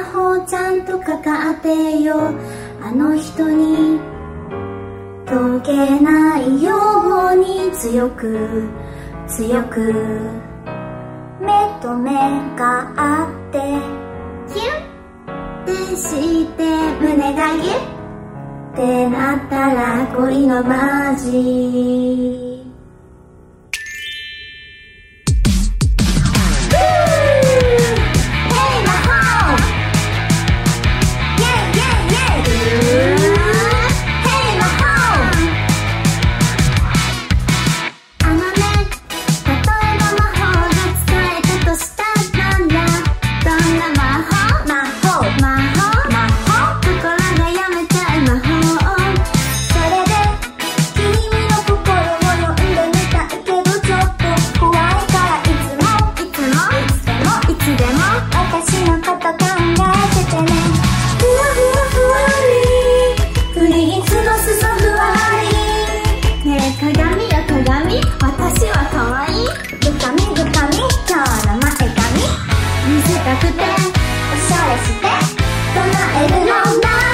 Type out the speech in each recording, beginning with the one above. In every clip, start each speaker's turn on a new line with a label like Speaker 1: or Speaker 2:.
Speaker 1: 魔法ちゃんとかかってよ。あの人に解けない要望に強く強く。目と目があってキュンってして胸がギュッってなったら恋のマジ。
Speaker 2: か
Speaker 3: わいい。み
Speaker 4: カ
Speaker 5: ょう
Speaker 6: カミ
Speaker 7: 今日の前髪見せたくておし
Speaker 3: ゃれしてと
Speaker 4: まえる
Speaker 3: のない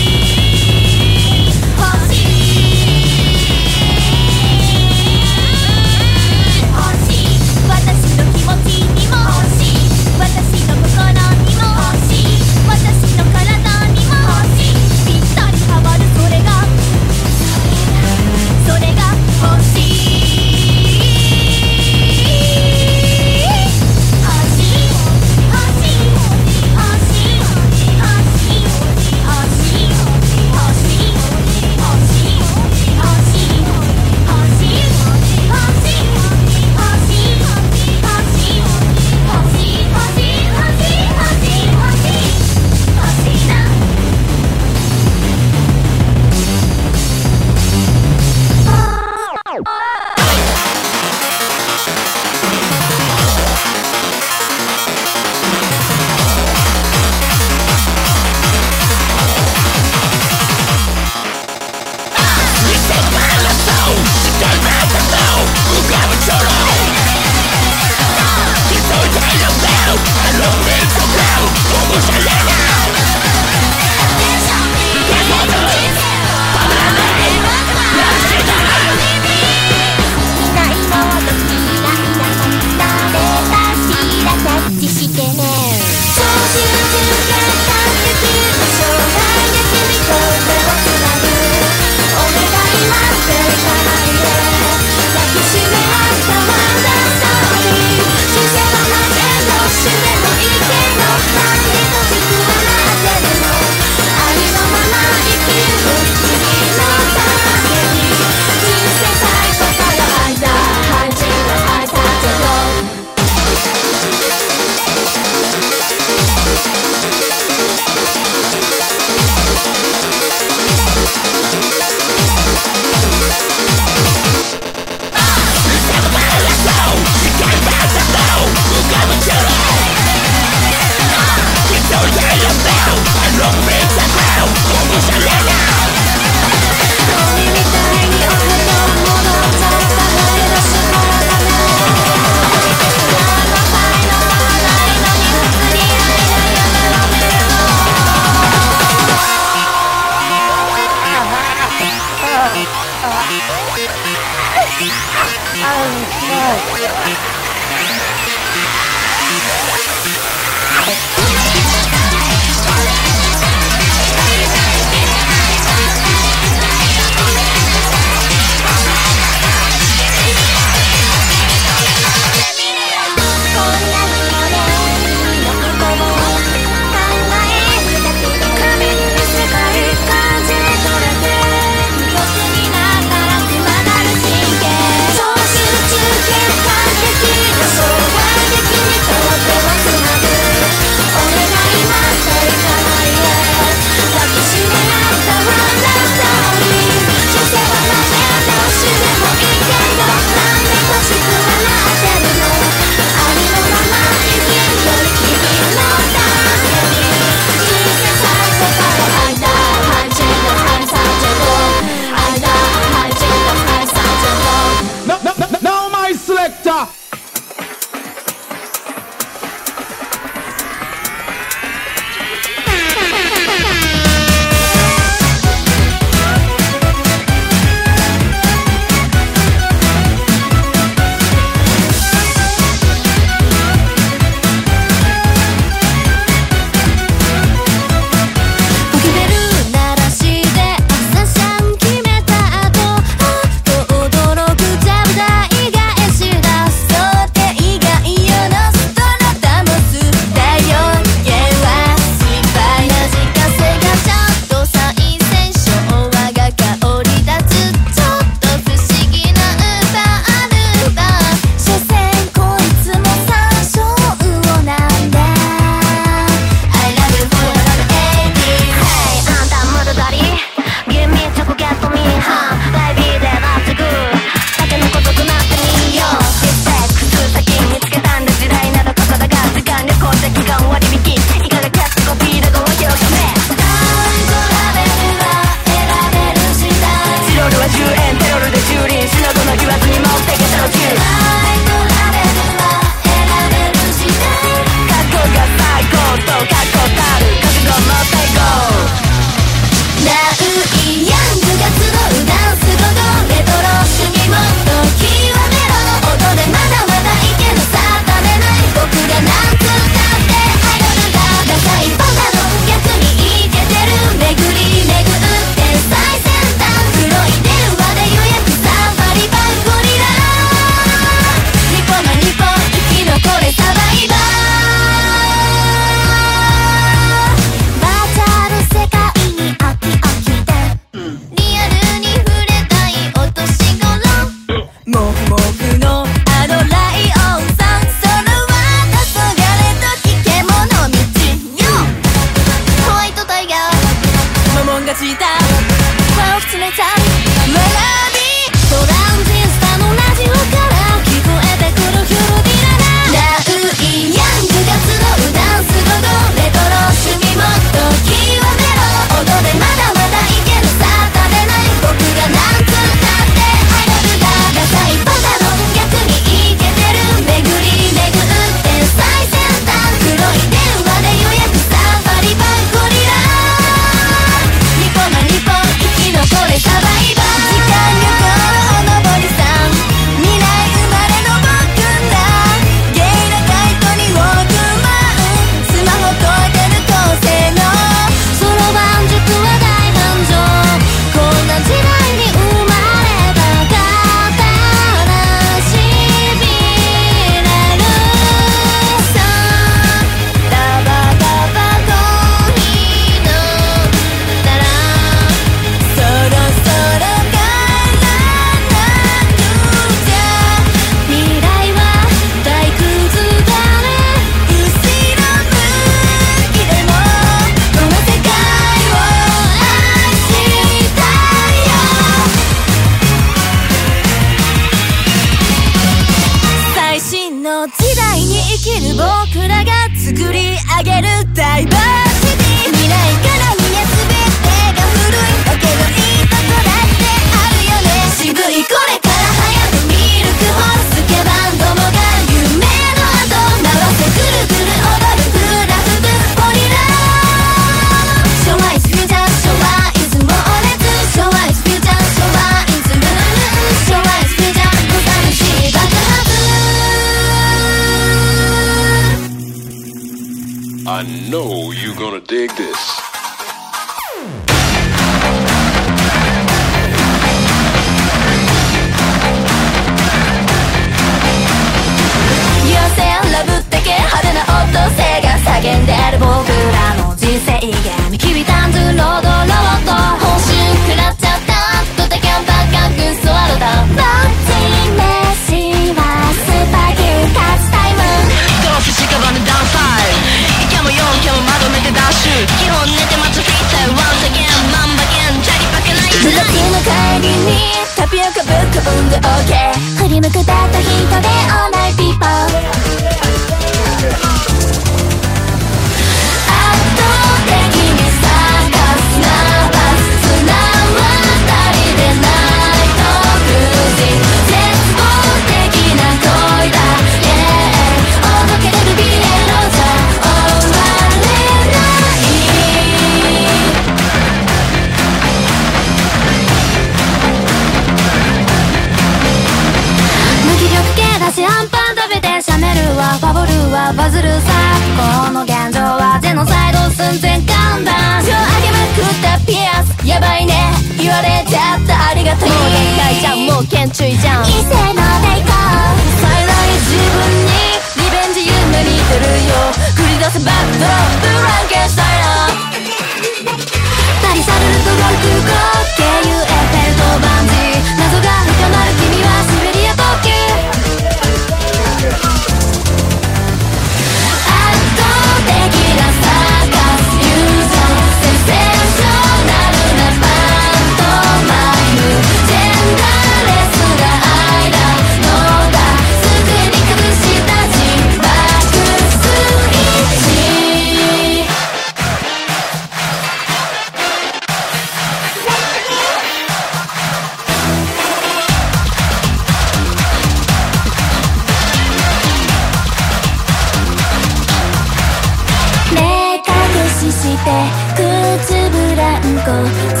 Speaker 3: ラ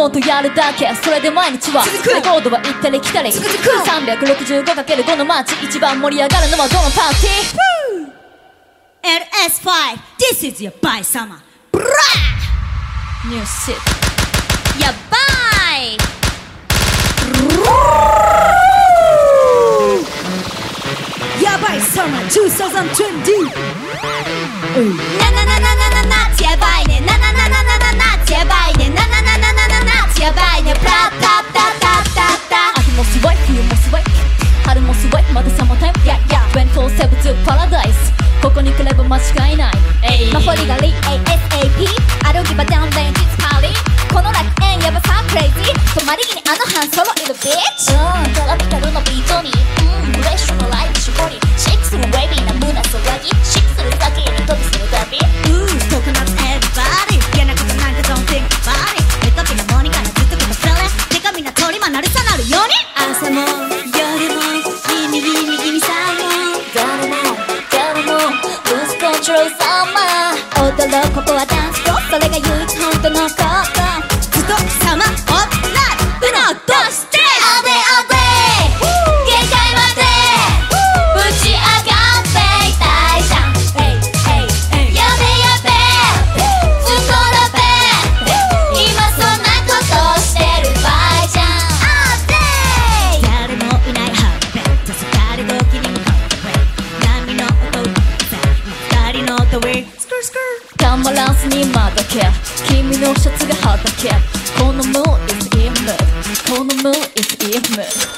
Speaker 3: コントやるだけ。そ
Speaker 4: れで毎日は。
Speaker 8: レコードは行ったり来たり。365×5 の街一番盛り上がるのはどのパーティー
Speaker 9: ？LS5 This is your by summer.
Speaker 8: ブラーニューシット
Speaker 9: やばいやばい summer 2020なななななななやばいねなななななななやばいねななやばいね。プラッタッタッタッタッタ。
Speaker 8: 秋もすごい冬もすごい。春もすごいまたサマータイムやや弁当生物パラダイス。ここに来れば間違いない。マホリガリ ASAP 歩けばダウンレンジスパーリーこの楽園やばさクレイジー。止まり気にあの半ソロいるビッチ。うん。トラピカルのビートに。うん。フレッシュなライブ絞り。シェイクするウェイビーな胸騒ぎ。シェイクする
Speaker 9: 朝も夜も君君君さよ
Speaker 8: 誰も誰も
Speaker 9: ルスコントロールサマー
Speaker 8: 踊ろうここは誰の
Speaker 9: シャツ
Speaker 4: が
Speaker 3: は
Speaker 2: だけこのムー is in move こ
Speaker 4: の
Speaker 2: ムー
Speaker 4: is in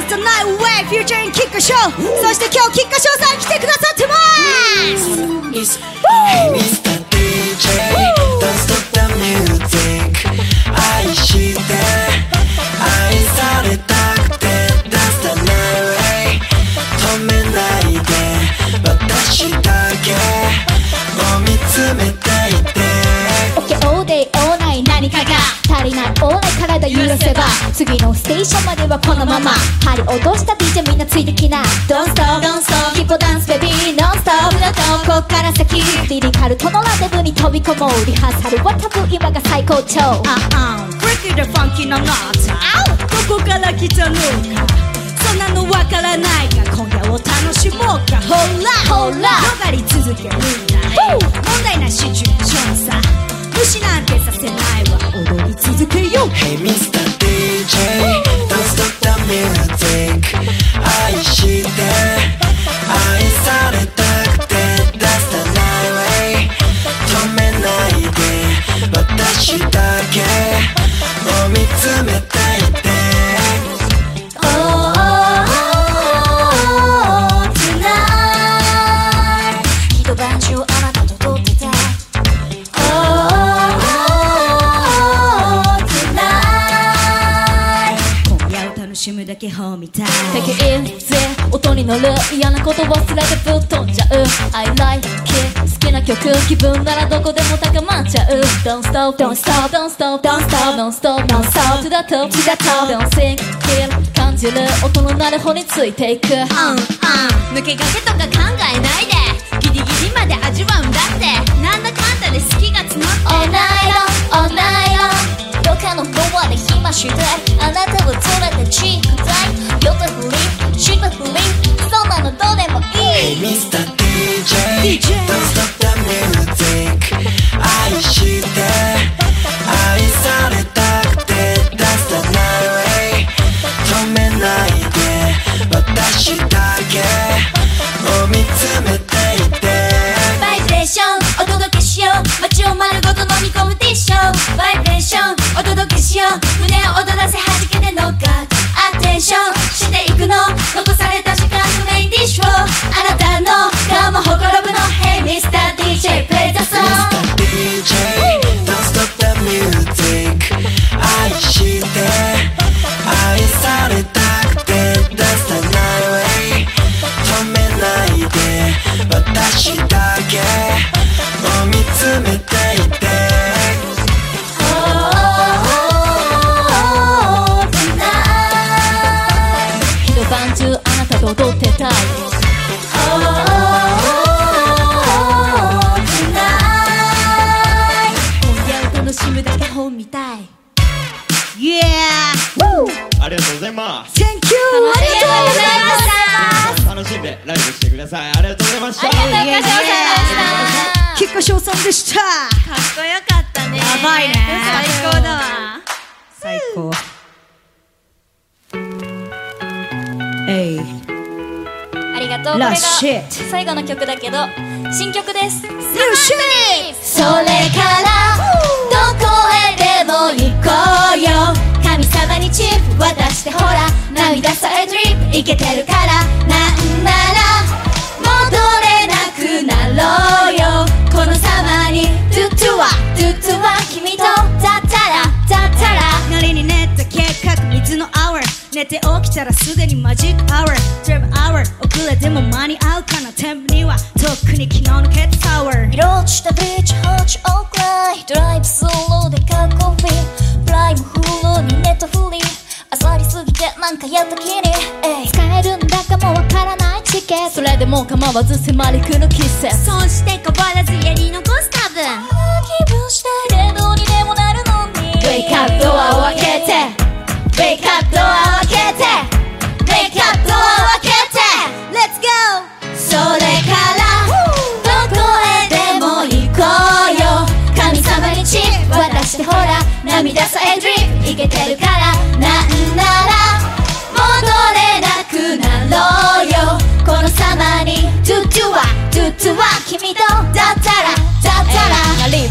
Speaker 4: Dance the night away, featuring キッカショーそして今日キッカショーさん来てくださってます
Speaker 10: Mr. DJ Don't stop the music 愛して愛されたくて That's the night way 止めないで私だけを見つめていて
Speaker 4: OK all day all night 何かが足りない all night 体揺らせば次のステーションまではこのまま。針落とした DJ みんなついてきな。Don't stop don't stop. Keep on dance baby. Non stop. こっから先。リリカルとのランデブーに飛び込もう。リハーサルは多分今が最高潮。ああ Break the funky のノートどこから来たのか。そんなのわからないが今夜を楽しもうか。ほらほら粘り続けるんだ問題なシチュエーションさ。無視なんてさせないわ続けよう
Speaker 10: Hey Mr. DJ Don't stop the music 愛して愛されたくて That's the night way 止めないで私だけを見つめてい
Speaker 4: 楽しむだけほみたい
Speaker 3: Take it easy 音に乗る嫌なこと忘れてぶっ飛んじゃう I like it 好きな曲気分ならどこでも高まっちゃう Don't stop Don't stop Don't stop Don't stop Don't stop Don't stop To the top To the top Don't sing Feel 感じる音の鳴る方についていく
Speaker 4: うんうん抜け駆けとか考えないでギリギリまで味わうんだって
Speaker 2: ましてあなたを連れてチンコたい寄ったふりしたふりそんなのどうでもいい。
Speaker 10: Hey Mr. DJ Don't stop the music 愛して愛されたくて That's the night way 止めないで私だけ。を見つめていて
Speaker 4: バイブ
Speaker 10: ーションお届けしよう。街を丸ごと飲み込むティッシュバイブ
Speaker 4: レーション
Speaker 9: お届け
Speaker 10: しよう。踊らせ弾けてのかアテンションして
Speaker 9: いく
Speaker 10: の残された時間のメインディッシュを
Speaker 11: あなたの顔もほ
Speaker 10: ころぶの Hey Mr.DJ play the song She died.
Speaker 11: い私ます。
Speaker 9: Thank you! ありがとうございました
Speaker 11: 楽しんでライブしてください。ありがとうございました。
Speaker 9: ありがとうございました。さんでした。
Speaker 12: かっこよかったね。
Speaker 9: やばいね。
Speaker 12: 最高だわ。
Speaker 9: 最高。えい
Speaker 4: ありがとう。これが最後の曲だけど新曲です。
Speaker 8: それからどこへでも行渡してほら涙さえドリップいけてるからなんなら戻れなくなろうよこのサマーにトゥトゥはトゥトゥは君とだったらだったら
Speaker 9: なりに練った計画水の hour 寝て起きたらすでにマジック hour 12 hour 遅れでも間に合うかな天秤にはとっくに昨日のケツタワー。
Speaker 4: 色落ちたビー。チ8オー。クライドライブスロー。でカッコフィー。プライムフルにネットフリー。ありすぎてなんかやった気にえい使えるんだかもわからないチケット。それでも構わず迫り来る季節
Speaker 9: そして変わらずやり残す多分。
Speaker 4: 気分してレドにでもなるのに。
Speaker 8: Wake up ドアを開けて。Wake up ドアを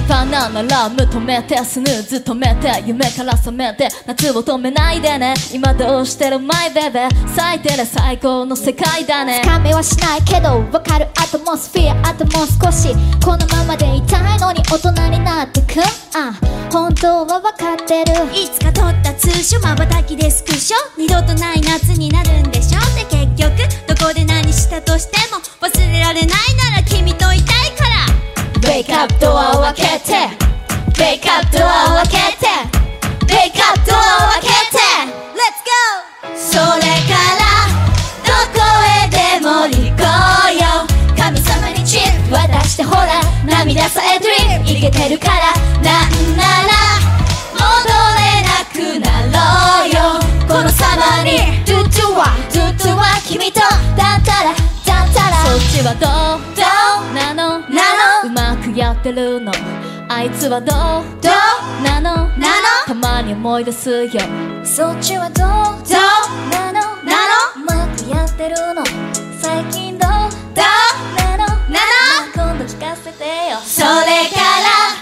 Speaker 8: ら
Speaker 4: 立派ななら求めてスヌーズ止めて夢から覚めて夏を止めないでね。今どうしてるマイベベ最低で最高の世界だね。
Speaker 8: 掴めはしないけどわかるアトモスフィアあともう少しこのままでいたいのに大人になってく。あ本当はわかってる。
Speaker 9: いつか撮った通称まばたきでスクショ。二度とない夏になるんでしょ。で結局どこで何したとしても忘れられないなら君といたいから
Speaker 8: Wake up ドアを開けて。Wake up ドアを開けて。Wake up ドアを開けて。
Speaker 9: Let's go!
Speaker 8: それからどこへでも行こうよ。神様にチップ渡してほら涙さえドリップいけてるからなんなら戻れなくなろうよ。このサマーに。トゥトゥはトゥトゥは君と。だったらだったら。
Speaker 4: そっちはどう？やってるの。あいつはどう？
Speaker 8: どう？
Speaker 4: なの？
Speaker 8: なの？
Speaker 4: たまに思い出すよ。そっちはどう？
Speaker 8: どう？
Speaker 4: なの？
Speaker 8: なの？
Speaker 4: うまくやってるの。最近どう？
Speaker 8: どう？
Speaker 4: なの？
Speaker 8: なの？
Speaker 4: 今度聞かせてよ。
Speaker 8: それから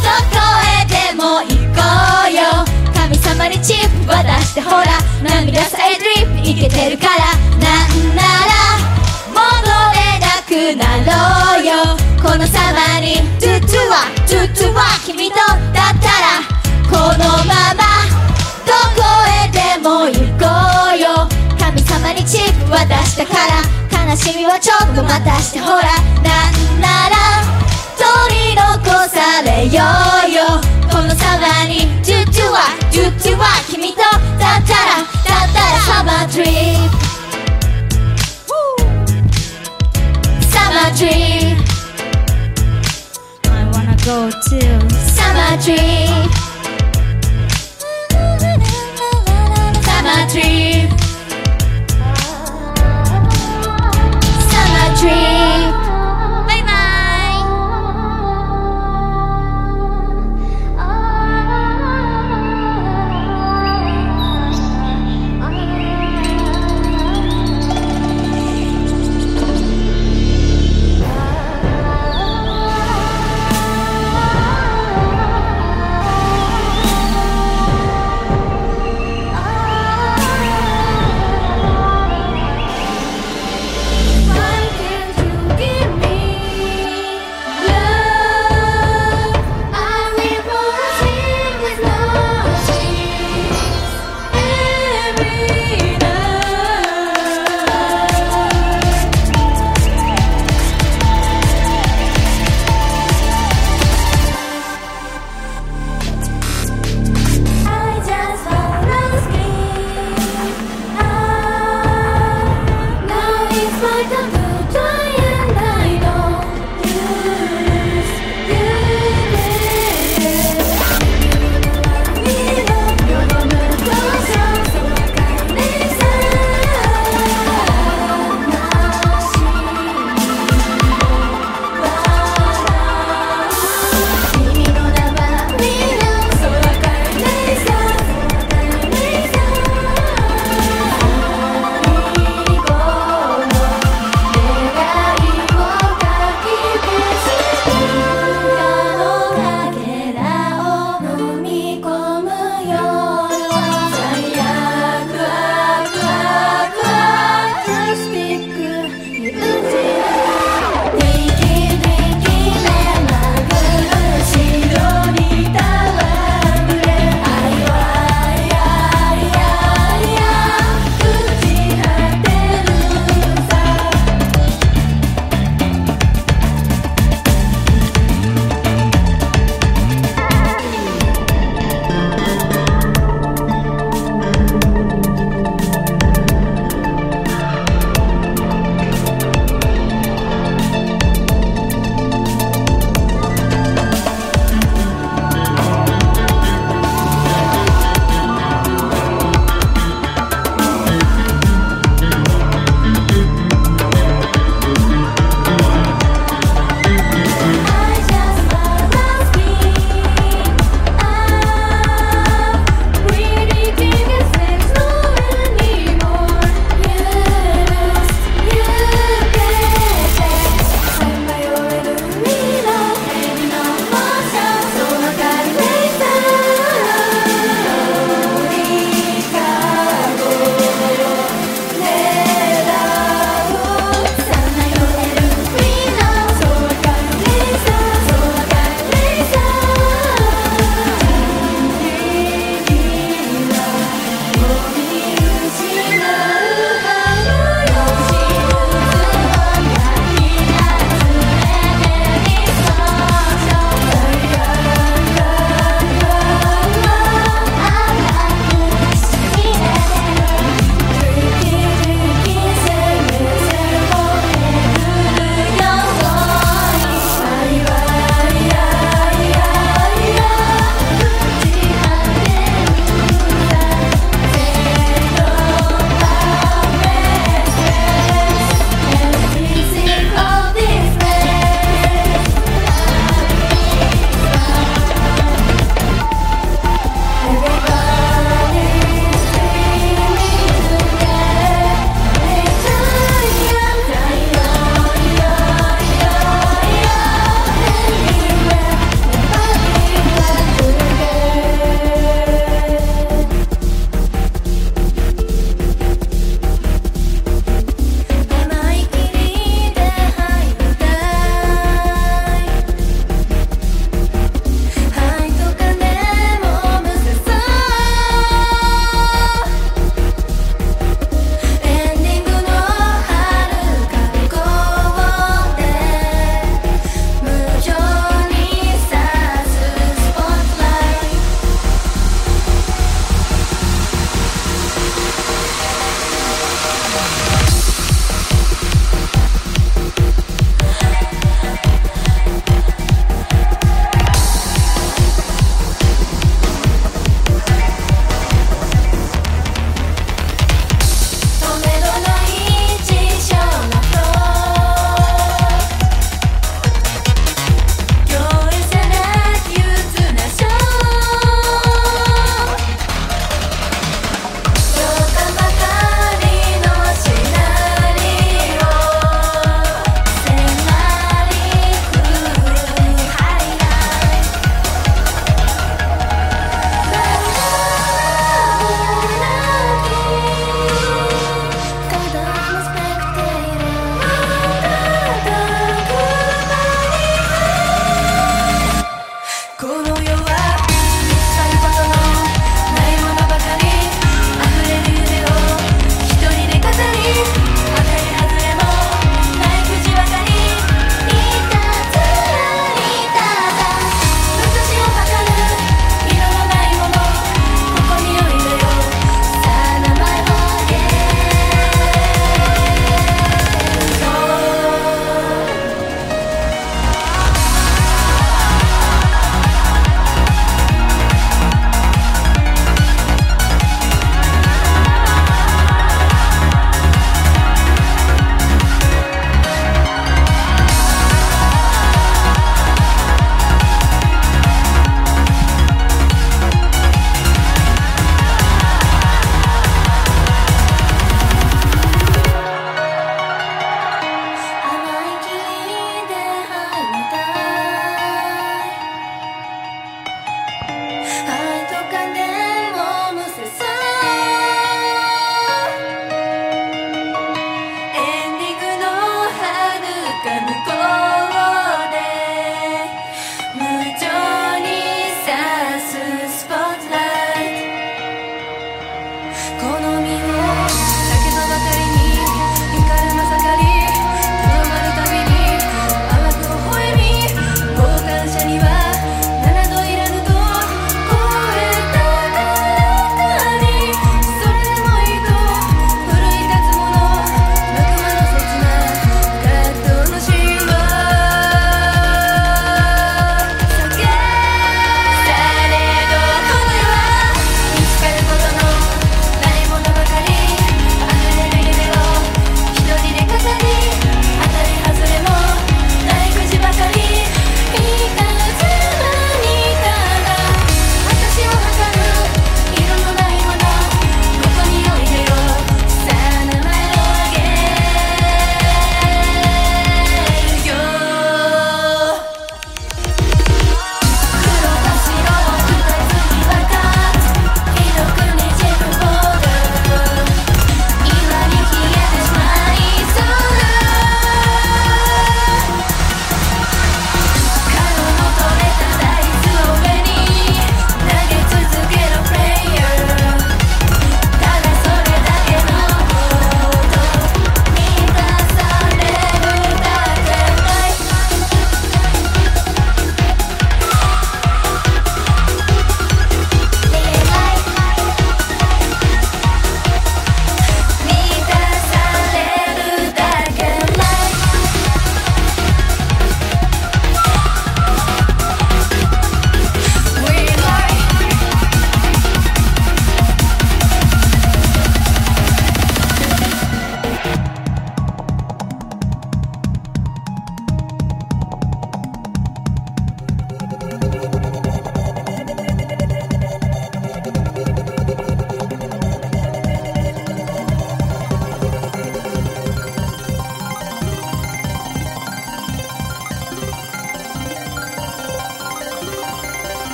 Speaker 8: どこへでも行こうよ。神様にチップ渡してほら涙さえドリップいけてるから。なんならは君とだったらこのままどこへでも行こうよ。神様にチップ渡したから悲しみはちょっと待たしてほら。なんなら取り残されようよ。このサマーにトゥトゥはトゥトゥは君とだったらだったらサマートリップサマートリップ
Speaker 9: go to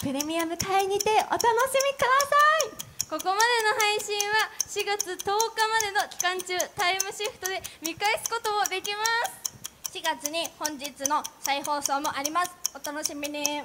Speaker 8: プ
Speaker 13: レ
Speaker 14: ミアム会にてお楽しみください。
Speaker 15: ここまでの配信は4月10日までの期間中タイムシフトで見返すこともできます。
Speaker 7: 4月に本日の再放送もあります。お楽しみに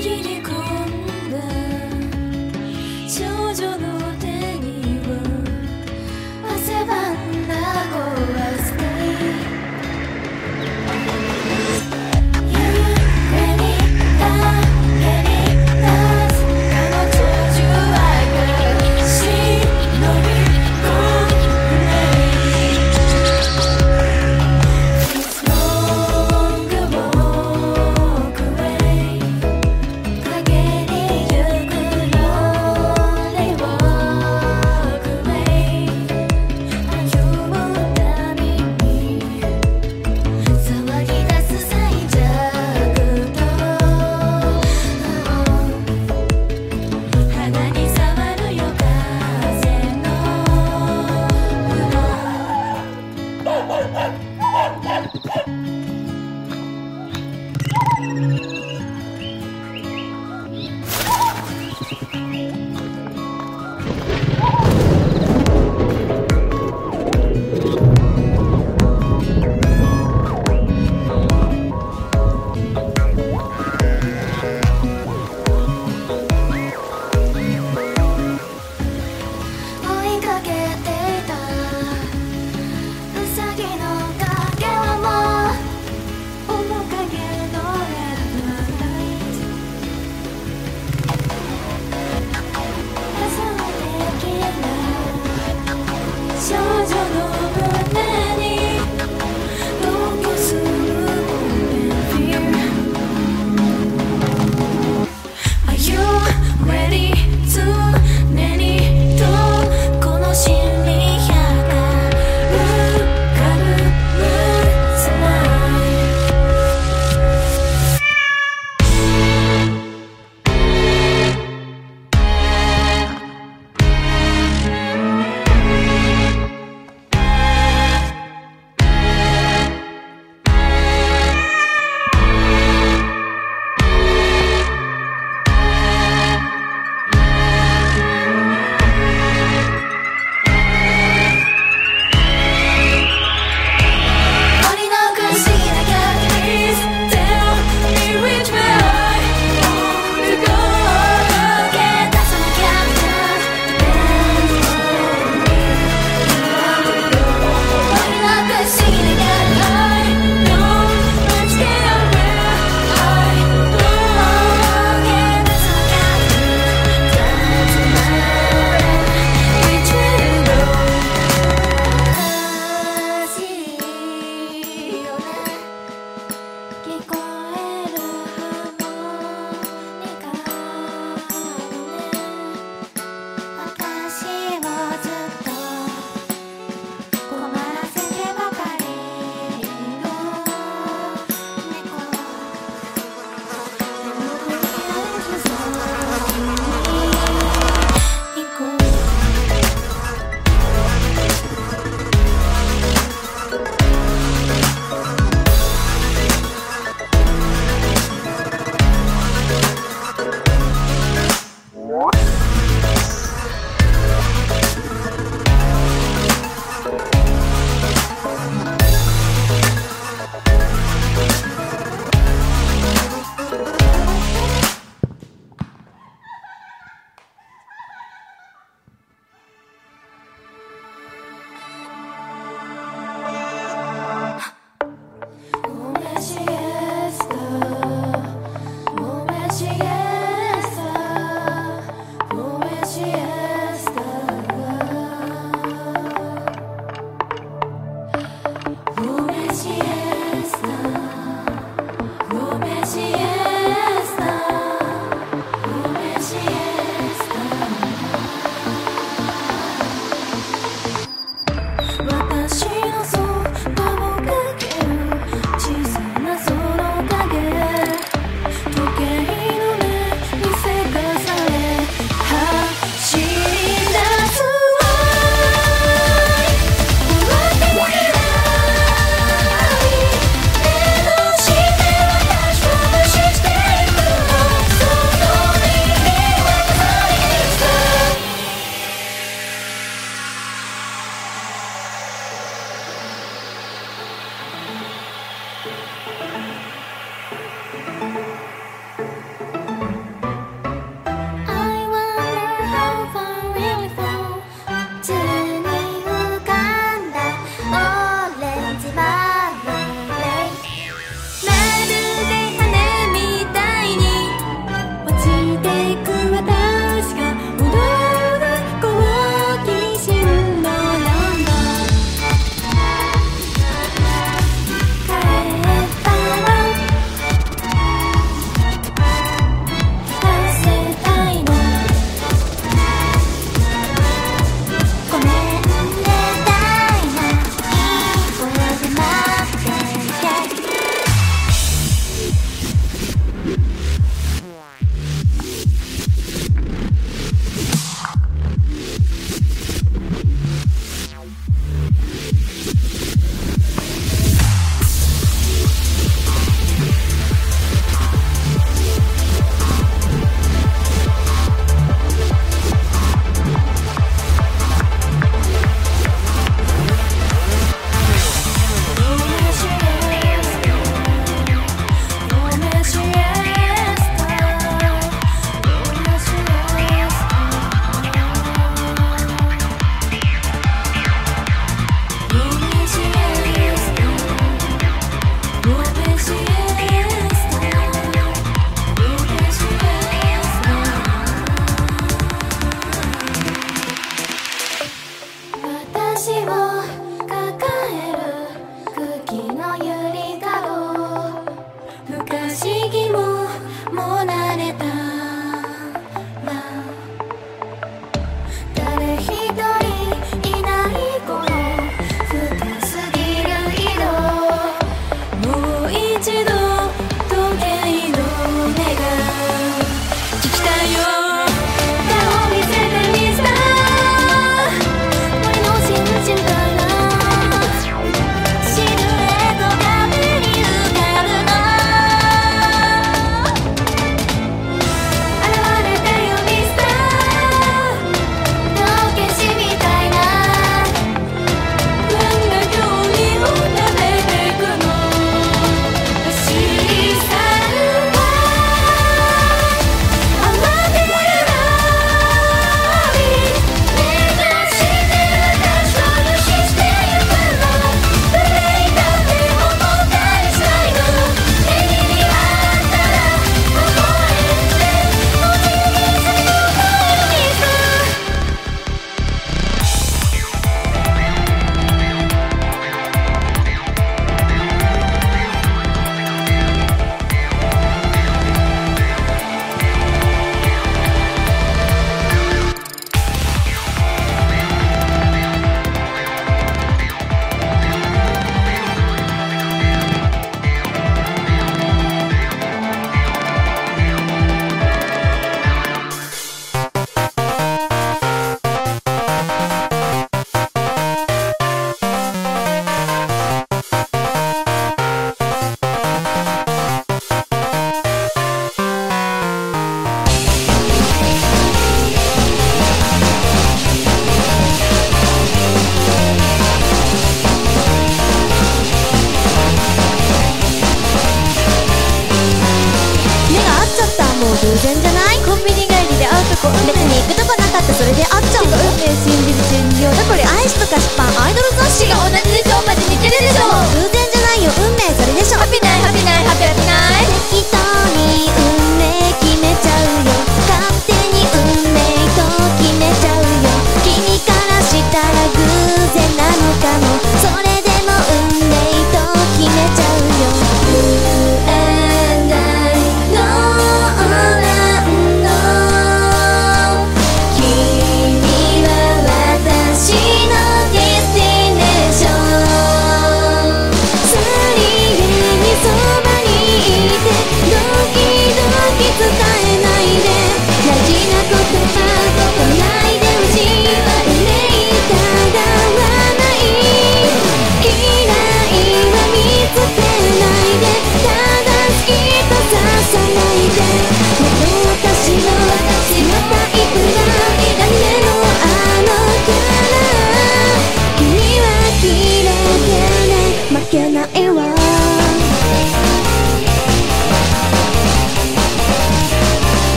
Speaker 3: 筋に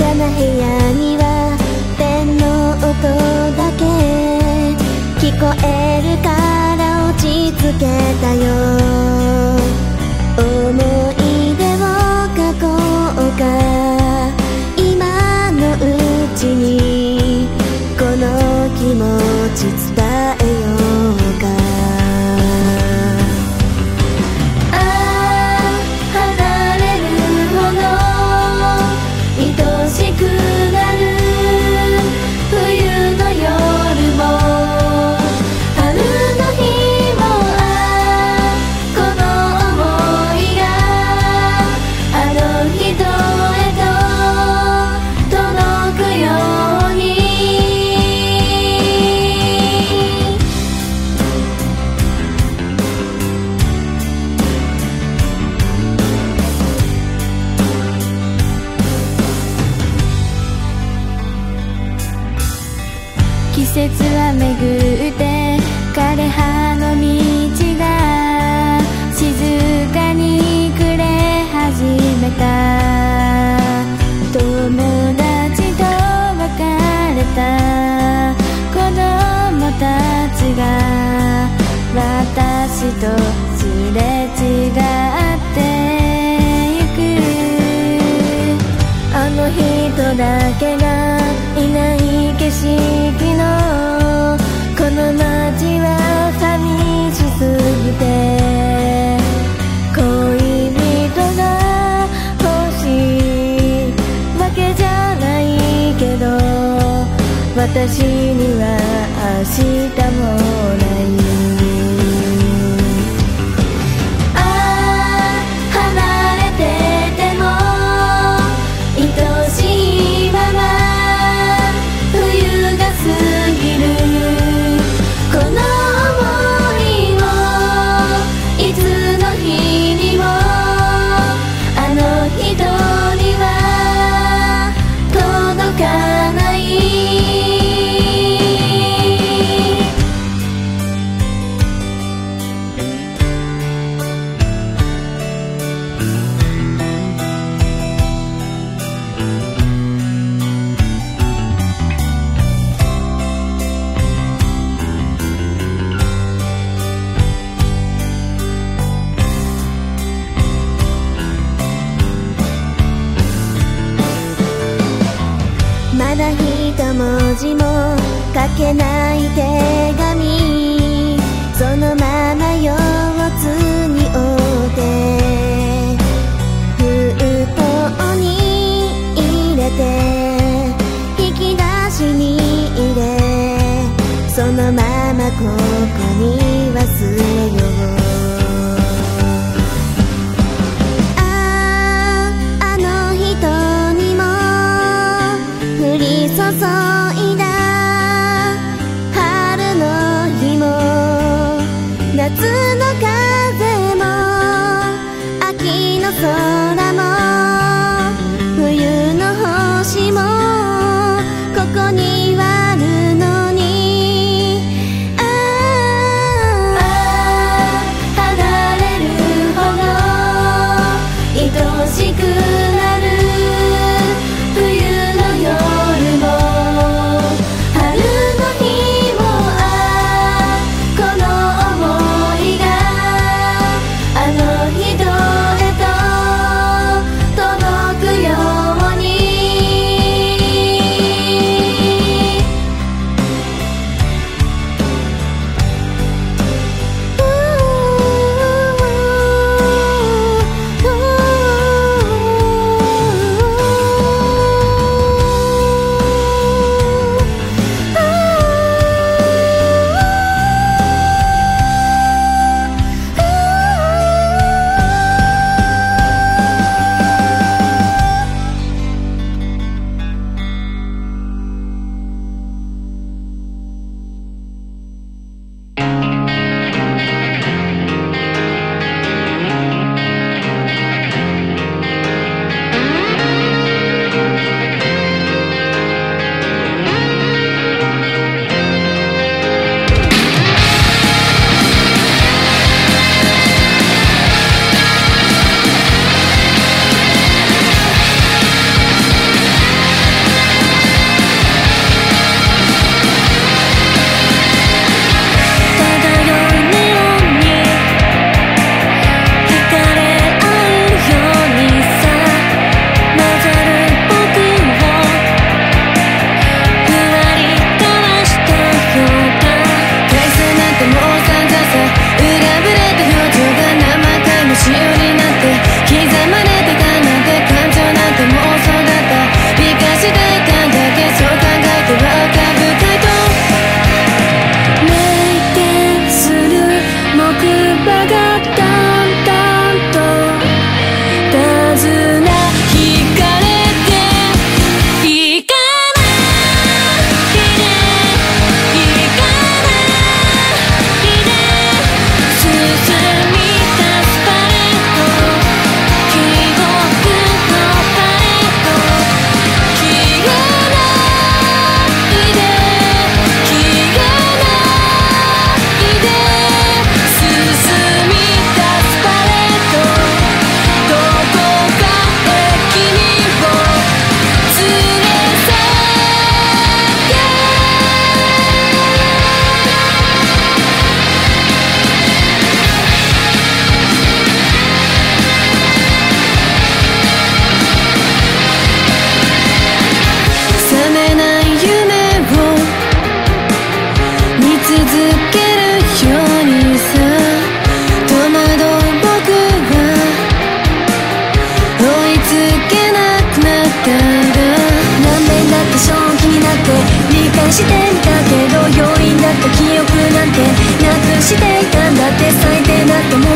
Speaker 3: かな
Speaker 16: 部屋には天の音だけ聞こえるから落ち着けたよ。思い出を書こうか。今のうちにこの気持ち私には明日もない。なく
Speaker 13: していたんだって最低だと
Speaker 7: 思う。